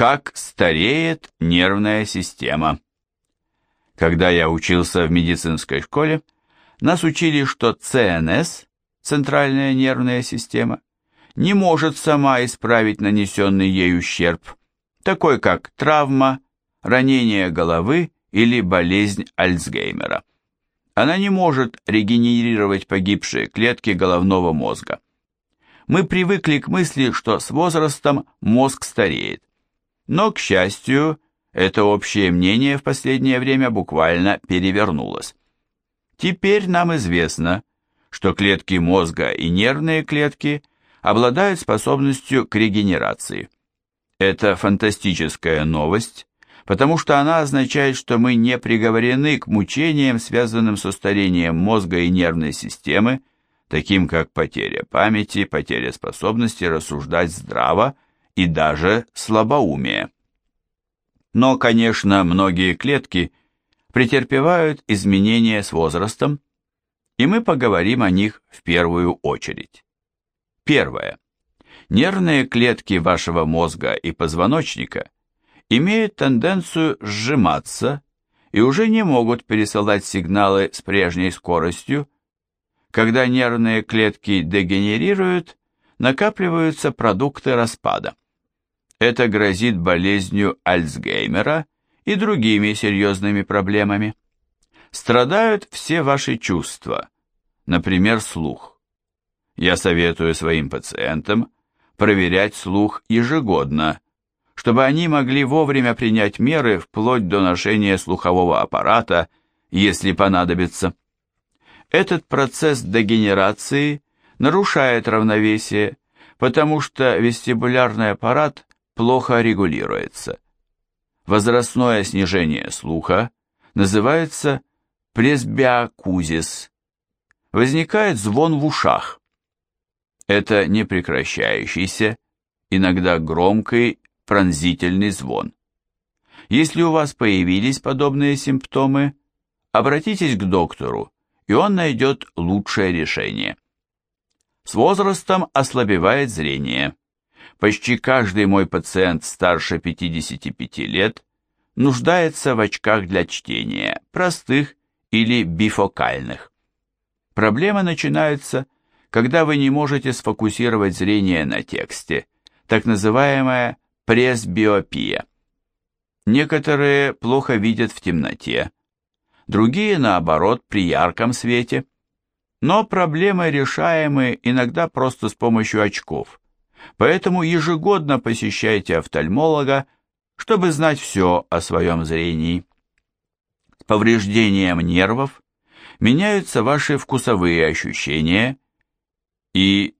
Как стареет нервная система. Когда я учился в медицинской школе, нас учили, что ЦНС, центральная нервная система, не может сама исправить нанесенный ей ущерб, такой как травма, ранение головы или болезнь Альцгеймера. Она не может регенерировать погибшие клетки головного мозга. Мы привыкли к мысли, что с возрастом мозг стареет. Но, к счастью, это общее мнение в последнее время буквально перевернулось. Теперь нам известно, что клетки мозга и нервные клетки обладают способностью к регенерации. Это фантастическая новость, потому что она означает, что мы не приговорены к мучениям, связанным с устарением мозга и нервной системы, таким как потеря памяти, потеря способности рассуждать здраво и даже слабоумие. Но, конечно, многие клетки претерпевают изменения с возрастом, и мы поговорим о них в первую очередь. Первое. Нервные клетки вашего мозга и позвоночника имеют тенденцию сжиматься и уже не могут пересылать сигналы с прежней скоростью. Когда нервные клетки дегенерируют, накапливаются продукты распада. Это грозит болезнью Альцгеймера и другими серьезными проблемами. Страдают все ваши чувства, например, слух. Я советую своим пациентам проверять слух ежегодно, чтобы они могли вовремя принять меры вплоть до ношения слухового аппарата, если понадобится. Этот процесс дегенерации нарушает равновесие, потому что вестибулярный аппарат плохо регулируется. Возрастное снижение слуха называется пресбиокузис. Возникает звон в ушах. Это непрекращающийся, иногда громкий, пронзительный звон. Если у вас появились подобные симптомы, обратитесь к доктору, и он найдет лучшее решение. С возрастом ослабевает зрение. Почти каждый мой пациент старше 55 лет нуждается в очках для чтения, простых или бифокальных. Проблемы начинаются, когда вы не можете сфокусировать зрение на тексте, так называемая пресбиопия. Некоторые плохо видят в темноте, другие, наоборот, при ярком свете. Но проблемы решаемы иногда просто с помощью очков. Поэтому ежегодно посещайте офтальмолога, чтобы знать все о своем зрении. С повреждением нервов меняются ваши вкусовые ощущения, и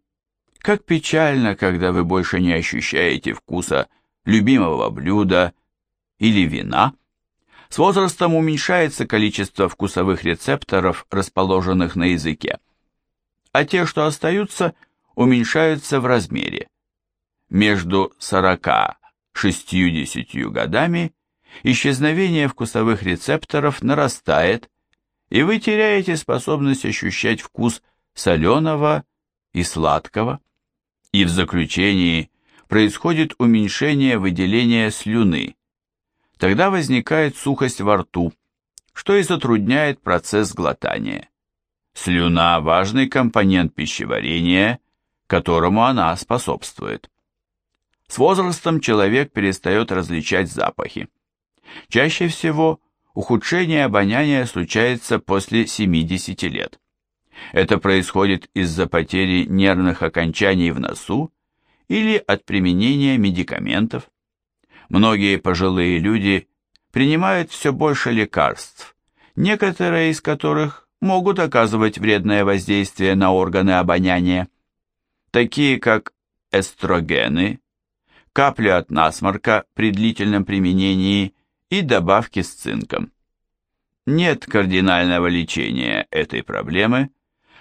как печально, когда вы больше не ощущаете вкуса любимого блюда или вина. С возрастом уменьшается количество вкусовых рецепторов, расположенных на языке, а те, что остаются, уменьшаются в размере между 40-60 годами исчезновение вкусовых рецепторов нарастает, и вы теряете способность ощущать вкус соленого и сладкого. И в заключении происходит уменьшение выделения слюны. Тогда возникает сухость во рту, что и затрудняет процесс глотания. Слюна – важный компонент пищеварения, которому она способствует. С возрастом человек перестает различать запахи. Чаще всего ухудшение обоняния случается после 70 лет. Это происходит из-за потери нервных окончаний в носу или от применения медикаментов. Многие пожилые люди принимают все больше лекарств, некоторые из которых могут оказывать вредное воздействие на органы обоняния, такие как эстрогены, капли от насморка при длительном применении и добавки с цинком. Нет кардинального лечения этой проблемы,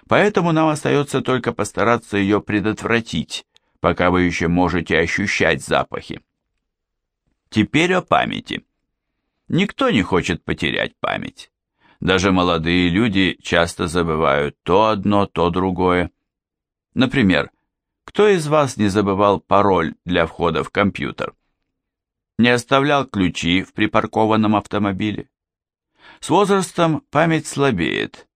поэтому нам остается только постараться ее предотвратить, пока вы еще можете ощущать запахи. Теперь о памяти. Никто не хочет потерять память. Даже молодые люди часто забывают то одно, то другое. Например, кто из вас не забывал пароль для входа в компьютер? не оставлял ключи в припаркованном автомобиле. С возрастом память слабеет,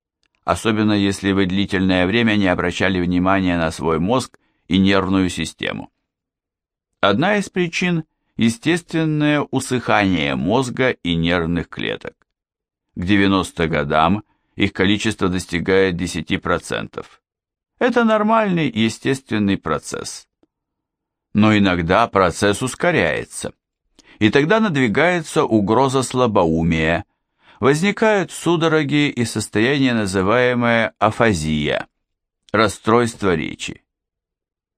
особенно если вы длительное время не обращали внимания на свой мозг и нервную систему. Одна из причин – естественное усыхание мозга и нервных клеток. К 90 годам их количество достигает 10%. Это нормальный естественный процесс. Но иногда процесс ускоряется, и тогда надвигается угроза слабоумия, возникают судороги и состояние, называемое афазия, расстройство речи.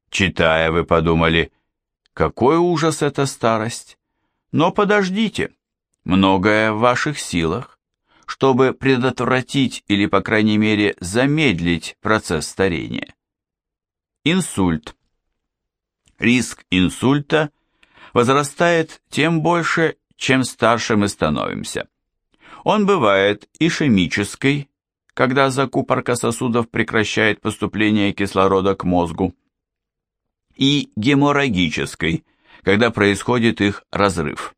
Читая, вы подумали, какой ужас эта старость. Но подождите, многое в ваших силах, чтобы предотвратить или, по крайней мере, замедлить процесс старения. Инсульт. Риск инсульта возрастает тем больше, чем старше мы становимся. Он бывает ишемической, когда закупорка сосудов прекращает поступление кислорода к мозгу, и геморрагической, когда происходит их разрыв.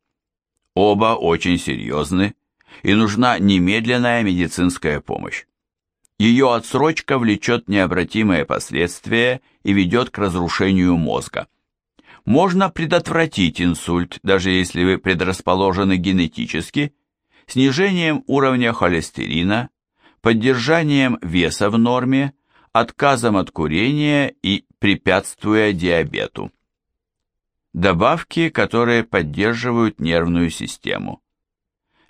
Оба очень серьезны, и нужна немедленная медицинская помощь. Ее отсрочка влечет необратимые последствия и ведет к разрушению мозга. Можно предотвратить инсульт, даже если вы предрасположены генетически, снижением уровня холестерина, поддержанием веса в норме, отказом от курения и препятствуя диабету. Добавки, которые поддерживают нервную систему.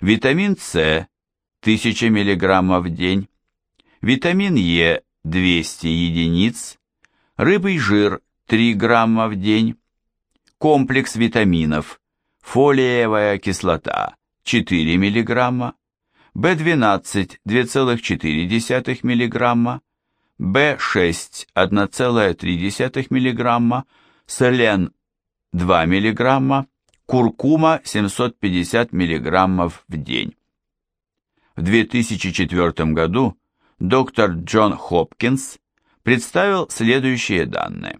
Витамин С 1000 мг в день, витамин Е 200 единиц, рыбий жир 3 грамма в день, комплекс витаминов, фолиевая кислота 4 мг, В12 2,4 мг, В6 1,3 мг, селен 2 мг, куркума 750 мг в день. В 2004 году доктор Джон Хопкинс представил следующие данные.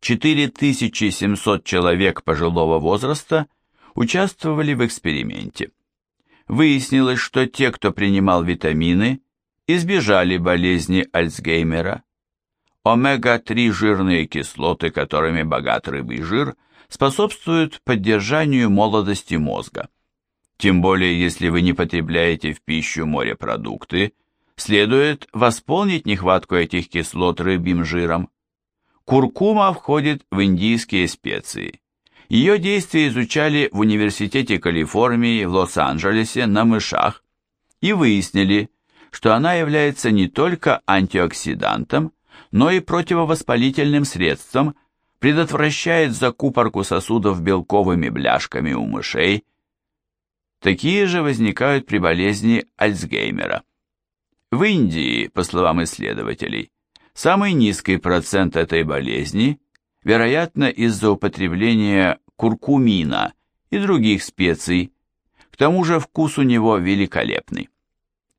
4700 человек пожилого возраста участвовали в эксперименте. Выяснилось, что те, кто принимал витамины, избежали болезни Альцгеймера. Омега-3 жирные кислоты, которыми богат рыбий жир, способствуют поддержанию молодости мозга. Тем более, если вы не потребляете в пищу морепродукты, следует восполнить нехватку этих кислот рыбьим жиром. Куркума входит в индийские специи. Ее действия изучали в Университете Калифорнии в Лос-Анджелесе на мышах и выяснили, что она является не только антиоксидантом, но и противовоспалительным средством, предотвращает закупорку сосудов белковыми бляшками у мышей. Такие же возникают при болезни Альцгеймера. В Индии, по словам исследователей, самый низкий процент этой болезни вероятно из-за употребления куркумина и других специй, к тому же вкус у него великолепный.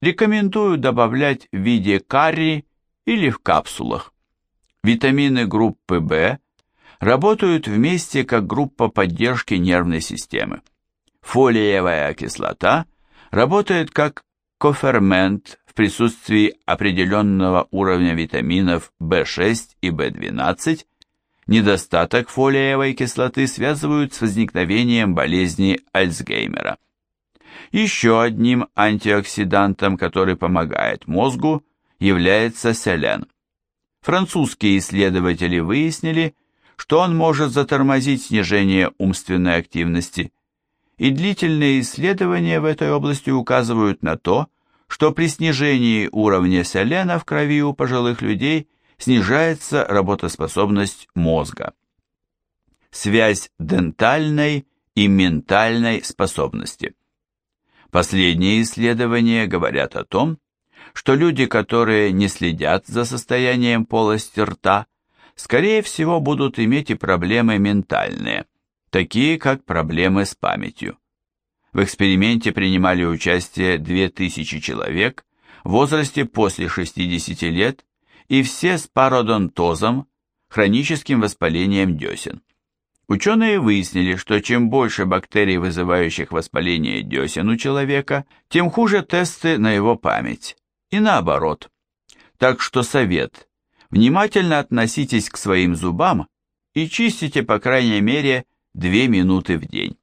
Рекомендую добавлять в виде карри или в капсулах. Витамины группы В работают вместе как группа поддержки нервной системы. Фолиевая кислота работает как кофермент в присутствии определенного уровня витаминов В6 и В12 Недостаток фолиевой кислоты связывают с возникновением болезни Альцгеймера. Еще одним антиоксидантом, который помогает мозгу, является селен. Французские исследователи выяснили, что он может затормозить снижение умственной активности, и длительные исследования в этой области указывают на то, что при снижении уровня селена в крови у пожилых людей снижается работоспособность мозга. Связь дентальной и ментальной способности. Последние исследования говорят о том, что люди, которые не следят за состоянием полости рта, скорее всего будут иметь и проблемы ментальные, такие как проблемы с памятью. В эксперименте принимали участие 2000 человек в возрасте после 60 лет и все с пародонтозом, хроническим воспалением десен. Ученые выяснили, что чем больше бактерий, вызывающих воспаление десен у человека, тем хуже тесты на его память. И наоборот. Так что совет. Внимательно относитесь к своим зубам и чистите по крайней мере 2 минуты в день.